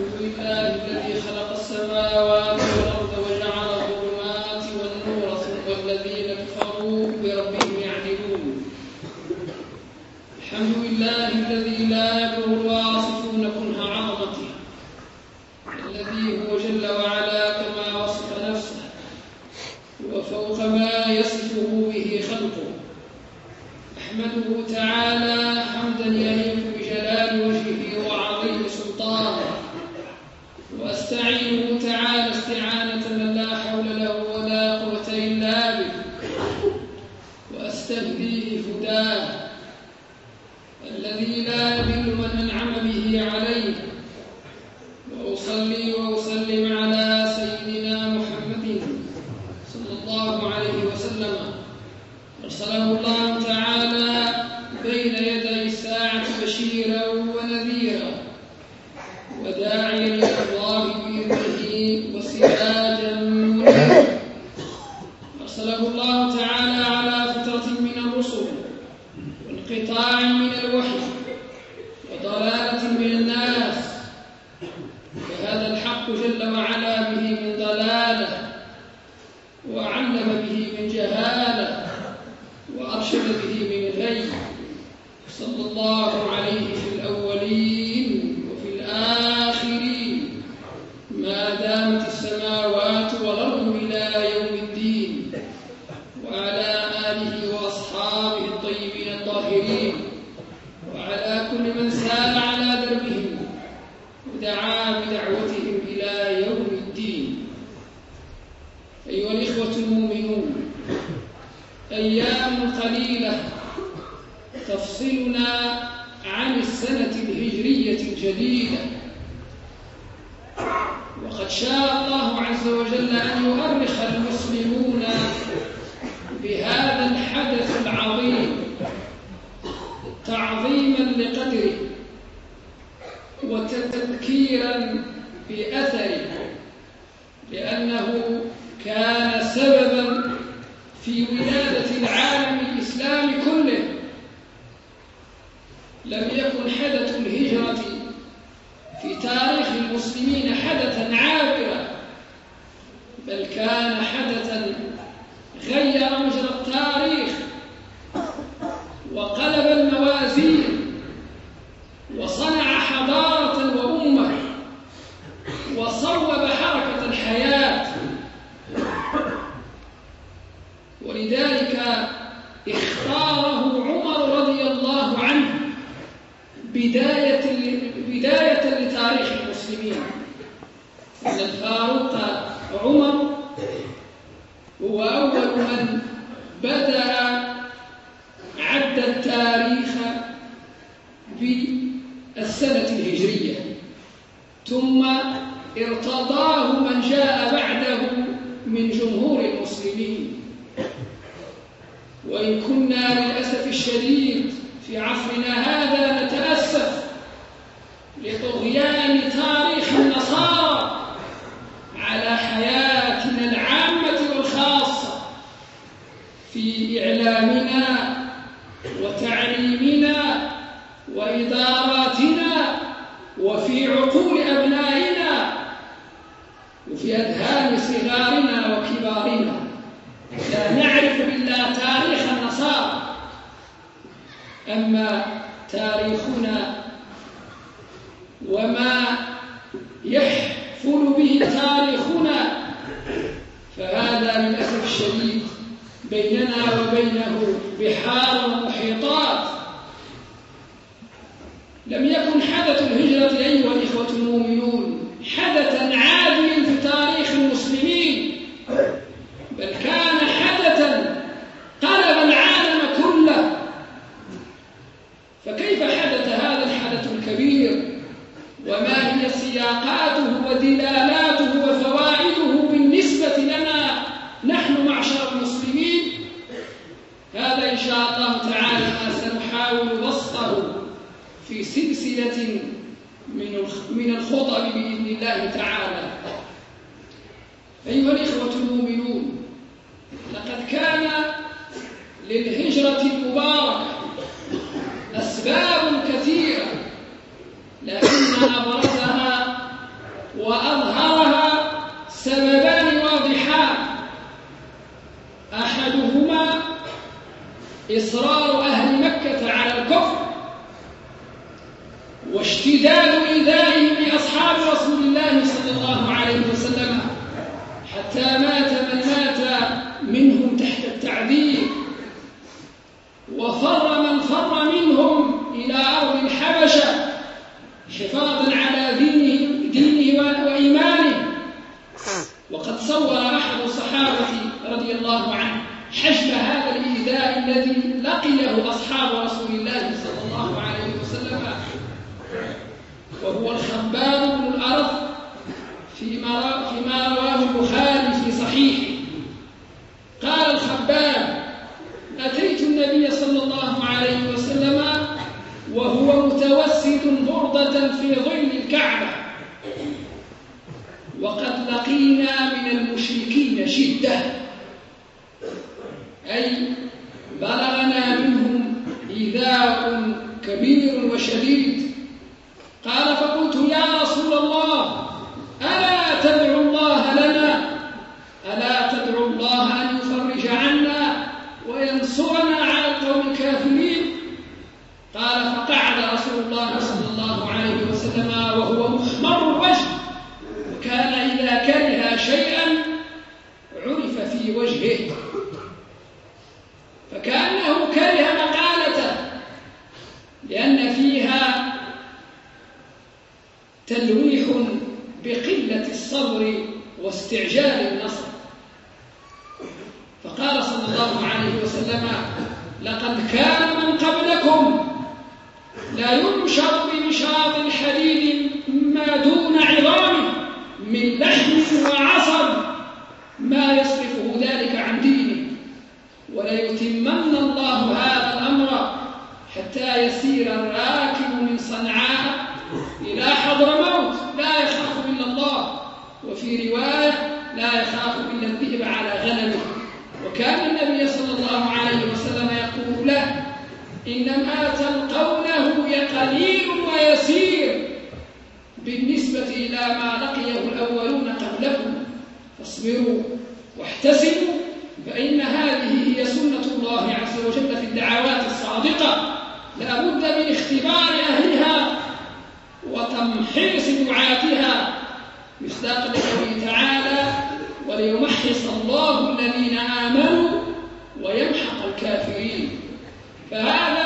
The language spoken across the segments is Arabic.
بكل الله الذي خلق السماوات Few السنة الهجرية ثم ارتضاه من جاء بعده من جمهور المسلمين. وإن كنا للأسف الشديد في عصرنا هذا نتأسف لطغيان تاريخ تاريخنا وما يحفل به تاريخنا. فهذا للأسف الشديد بيننا وبينه بحار ومحيطات. لم يكن حدث الهجرة أيها الإخوة المؤمنون سلسلة من الخطب بإذن الله تعالى. أيها الإخوة المؤمنون لقد كان للهجرة المباركة مسير الراكب من صنعاء إلى حضرموت لا يخاف إلا الله. وفي رواية لا يخاف إلا الذئب على غنمه. وكان النبي صلى الله عليه وسلم يقول له إنما تلقونه قليل ويسير. بالنسبة إلى ما لقيه الأولون قبلكم فاصبروا واحتسبوا. Ah,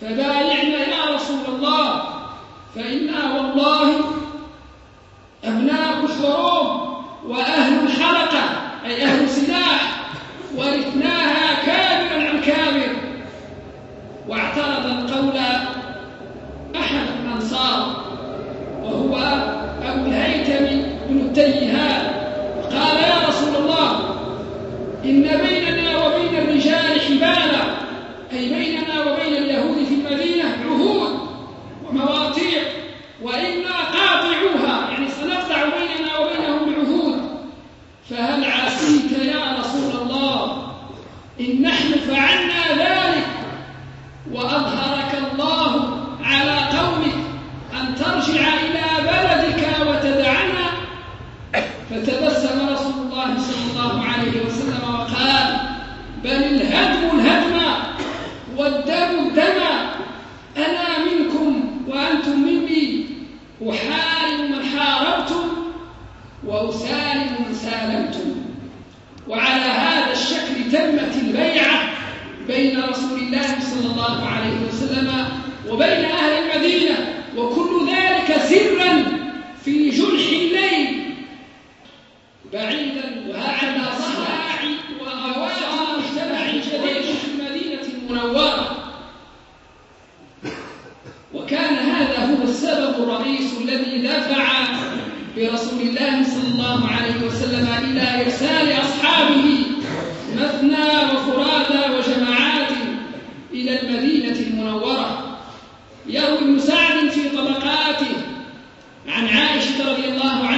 فبايعنا يا رسول الله. فإنا والله دفع برسول الله صلى الله عليه وسلم إلى إرسال أصحابه مثنى وفرادى وجماعات إلى المدينة المنورة. يروي ابن سعد في طبقاته عن عائشة رضي الله عنها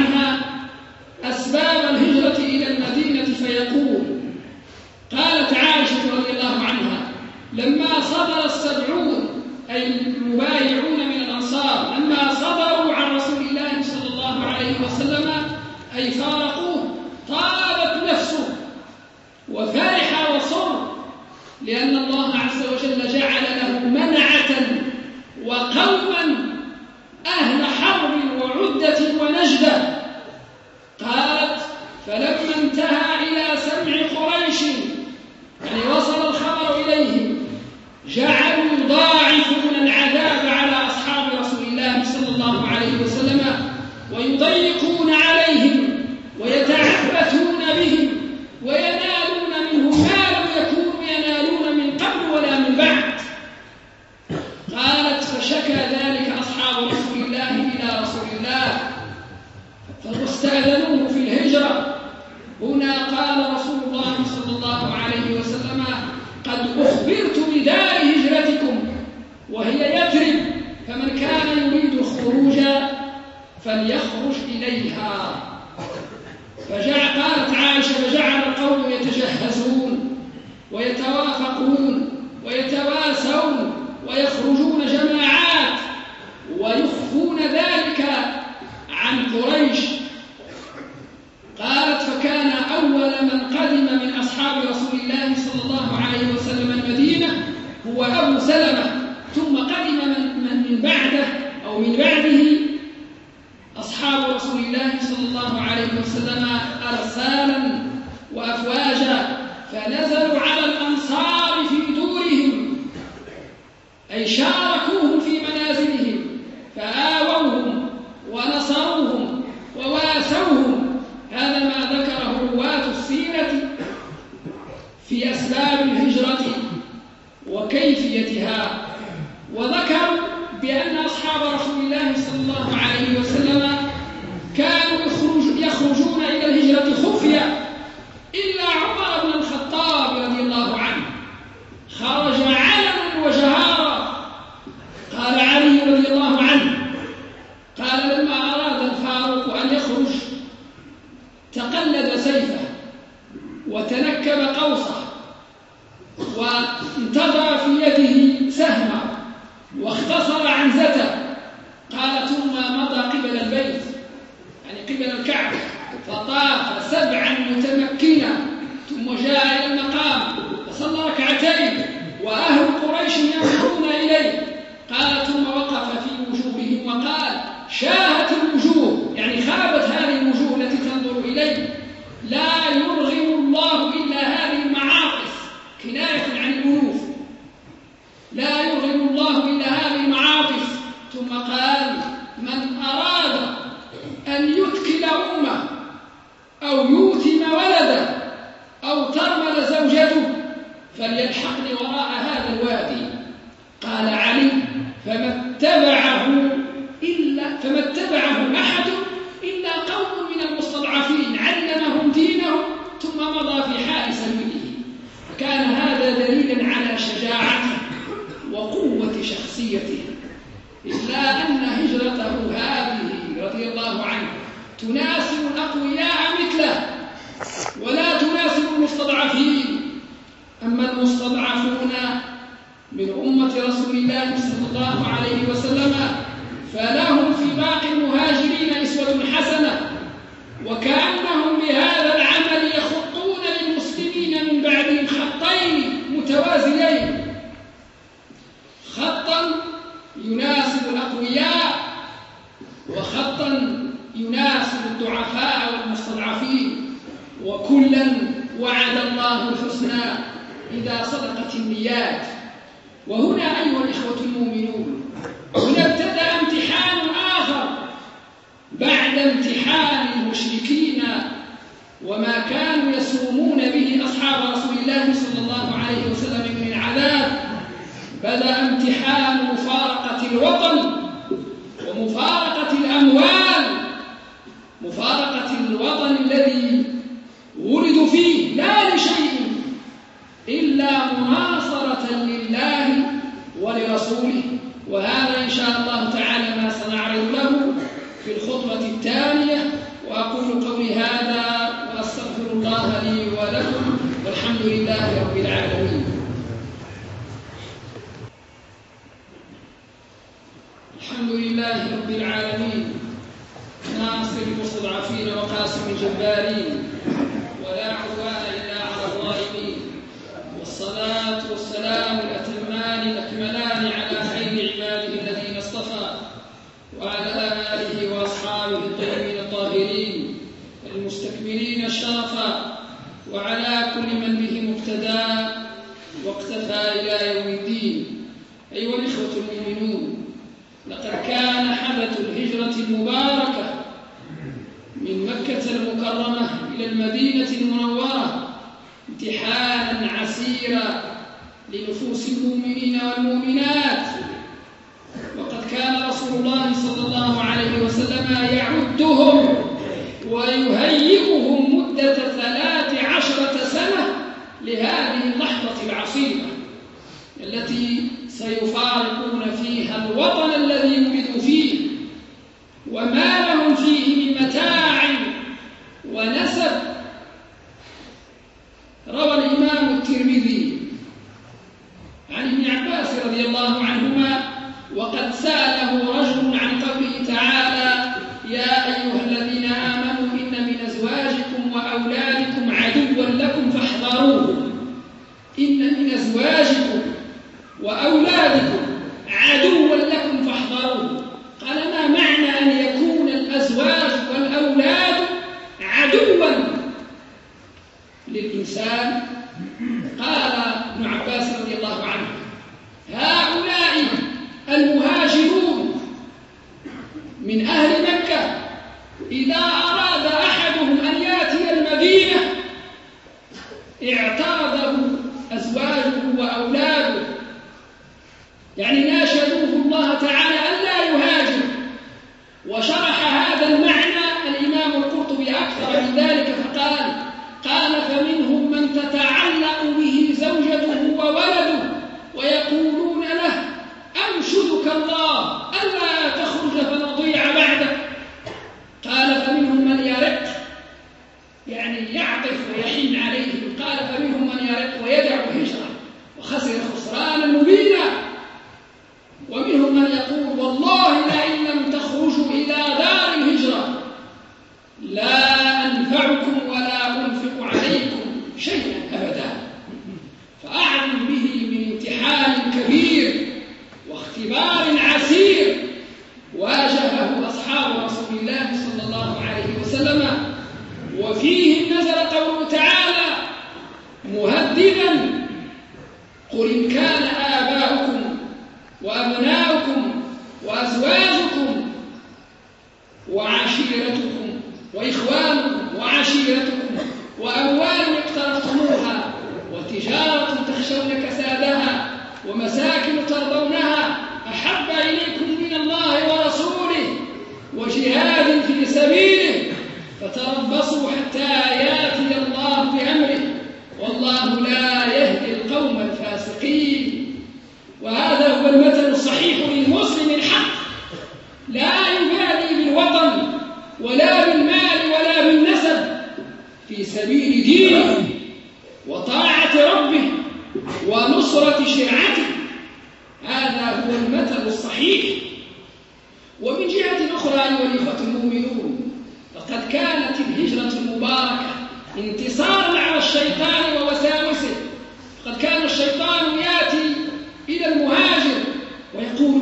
escuchar. Voy a estar في أسباب الهجرة وكيفيتها. وذكر بأن أصحاب رسول الله صلى الله عليه وسلم كانوا يخرجون إلى الهجرة خفية. قريش ينظرون إليه. قال ثم وقف في وجوههم وقال شاب شخصيته. إلا أن هجرته هذه رضي الله عنه تناسب الأقوياء مثله ولا تناسب المستضعفين. أما المستضعفون من أمة رسول الله صلى الله عليه وسلم فلهم في باقي المهاجرين أسوة حسنة وكأنهم وعد الله الحسنى إذا صدقت النيات. وهنا أيها الإخوة المؤمنون هنا ابتدأ امتحان آخر بعد امتحان المشركين وما كانوا يصومون به أصحاب رسول الله صلى الله عليه وسلم من العذاب بدأ امتحان مفارقة الوطن فيه وقاسم الجبارين ولا عدوان إلا على الظالمين. والصلاة والسلام الأتمان الأكملان على خير عباده الذين اصطفى وعلى آله وأصحابه الطيبين الطاهرين المستكملين الشرفا وعلى كل من به مقتدى واقتفى إلى يوم الدين. أيها الإخوة المؤمنون لقد كان حدث الهجرة المبارك المكرمة إلى المدينة المنورة امتحانا عسيرا لنفوس المؤمنين والمؤمنات. وقد كان رسول الله صلى الله عليه وسلم يعدهم ويهيئهم مدة ثلاث عشرة سنة لهذه اللحظة العصيبة التي سيفارقون فيها الوطن الذي ولدوا فيه للإنسان قال ابن عباس رضي الله عنه هؤلاء المهاجرون من أهل مكة ومساكن ترضونها أحب إليكم من الله ورسوله وجهاد في سبيله فتربصوا حتى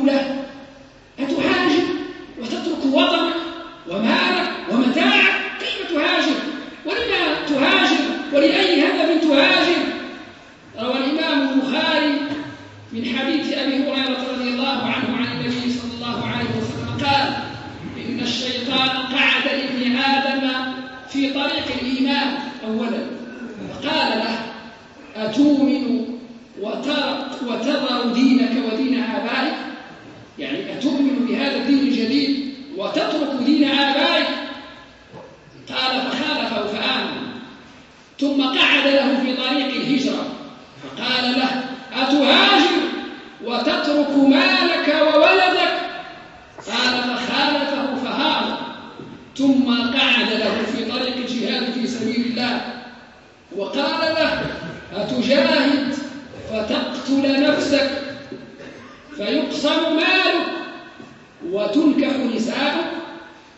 Hallelujah. ثم قعد له في طريق الجهاد في سبيل الله. وقال له أتجاهد؟ فتقتل نفسك. فيقسم مالك وتنكح نساءك.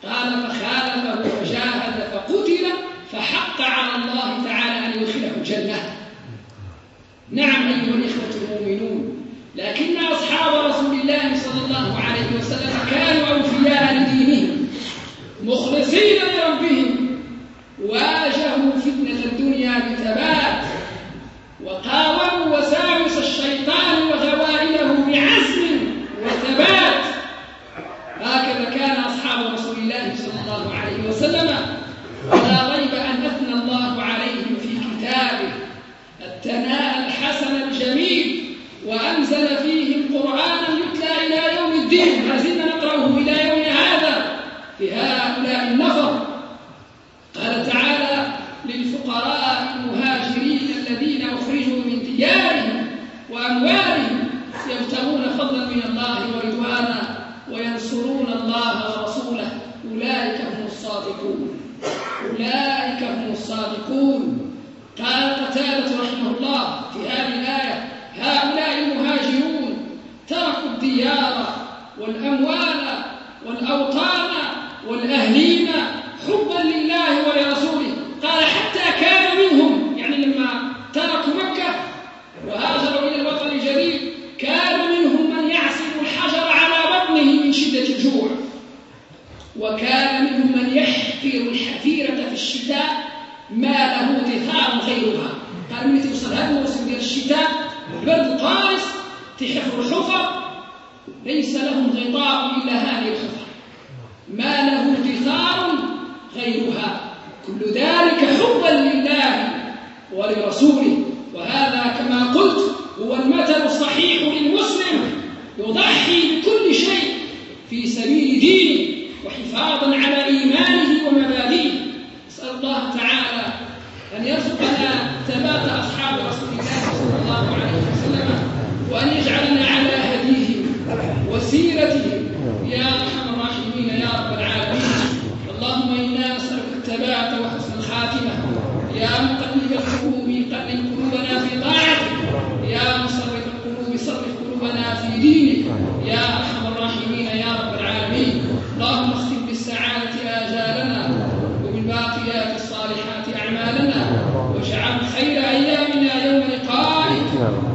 قال فخالفه فجاهد فقتل فحق على الله تعالى أن يدخله الجنة. نعم أيها الإخوة المؤمنون لكن أصحاب رسول الله صلى الله عليه وسلم كانوا أوفياء لدينهم. مخلصين لربهم واجهوا فتنة الدنيا بثبات وقاوموا وساوس الشيطان وغوائله بعزم وثبات. هكذا كان أصحاب رسول الله صلى الله عليه وسلم. ولا ريب أن أثنى الله عليهم في كتابه. الثناء الحسن الجميل وأنزل فيهم قرآنا يتلى إلى يوم الدين. ما زلنا هذا في هؤلاء النفر. قال تعالى للفقراء المهاجرين الذين أخرجوا من ديارهم وأموالهم يبتغون فضلا من الله ورضوانا وينصرون الله ورسوله. أولئك هم الصادقون. أولئك هم الصادقون. قال قتادة رحمه الله في هذه الآية هؤلاء المهاجرون تركوا الديار والأموال والأوطان أن يرزقنا ثبات أصحاب رسول الله صلى الله عليه وسلم وأن يجعلنا على هديهم وسيرتهم يا أرحم الراحمين يا رب العالمين اللهم إنا نسألك الثبات وحسن الخاتمة يا مقلب القلوب قلب قلوبنا في طاعتك يا مصرف القلوب صرف قلوبنا في دينك يا أرحم الراحمين يا رب العالمين اللهم اختم بالسعادة آجالنا وبالباقيات الصالحات أعمالنا واجعل خير أيامنا يوم لقائك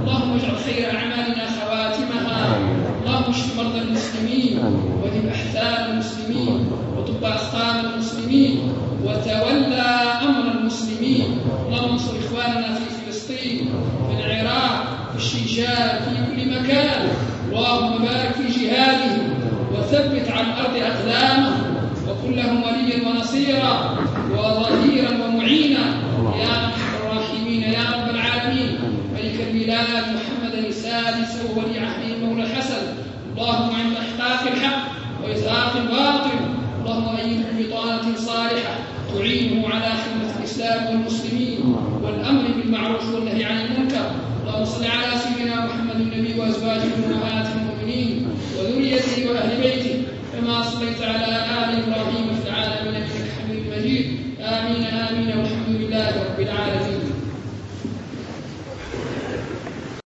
اللهم اجعل خير أعمالنا خواتمها اللهم اشف مرضى المسلمين وذب أحزان المسلمين وطب أسقام المسلمين وتولى أمر المسلمين اللهم انصر إخواننا في فلسطين في الشيشان في كل مكان اللهم بارك في جهادهم وثبت عن الأرض أقدامهم وكن لهم وليا ونصيرا وظهيرا ومعينا. يا أرحم الراحمين يا رب العالمين. ملك البلاد محمد السادس وولي عهده المولى الحسن. اللهم عند إحقاق الحق وإزهاق الباطل. اللهم أيده بطانة صالحة تعينه على خدمة الإسلام والمسلمين والأمر بالمعروف والنهي عن المنكر اللهم صل على سيدنا محمد النبي وأزواجه أمهات المؤمنين وذريته وأهل بيته كما صليت على آل إبراهيم